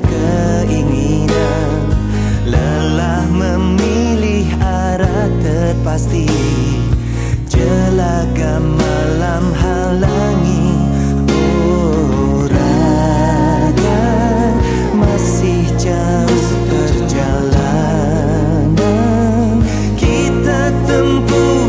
keinginan. Lelah memilih arah terpasti. Jelaga malam halangi Oh masih jauh perjalanan. Kita tempuh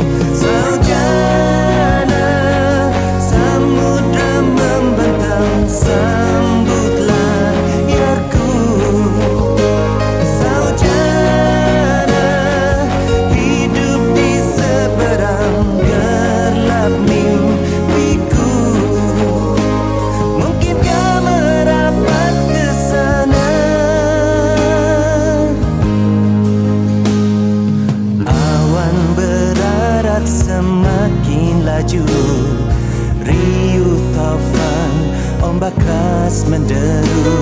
Bakas menderu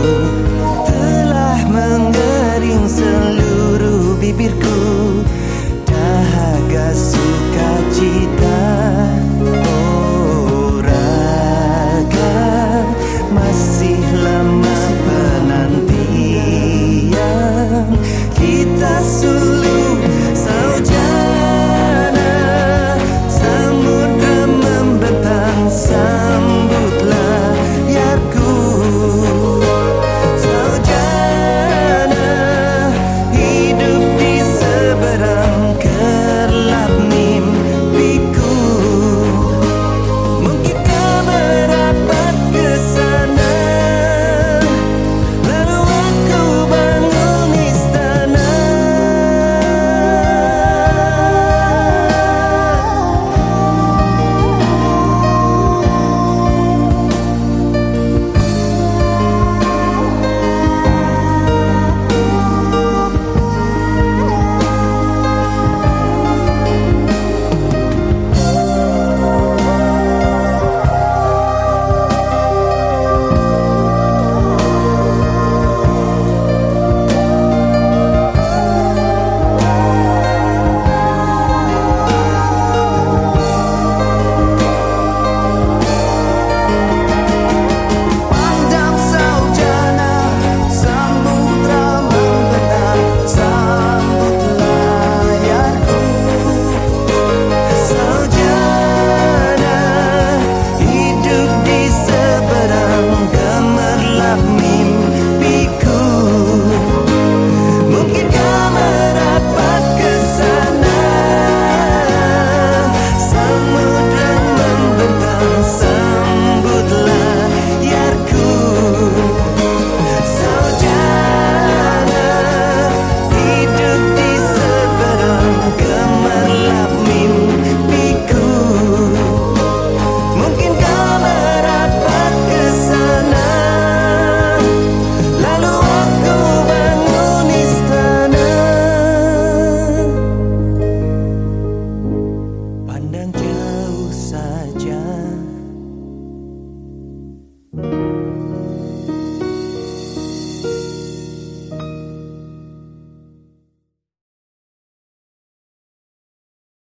Telah menggering seluruh bibirku. Dahaga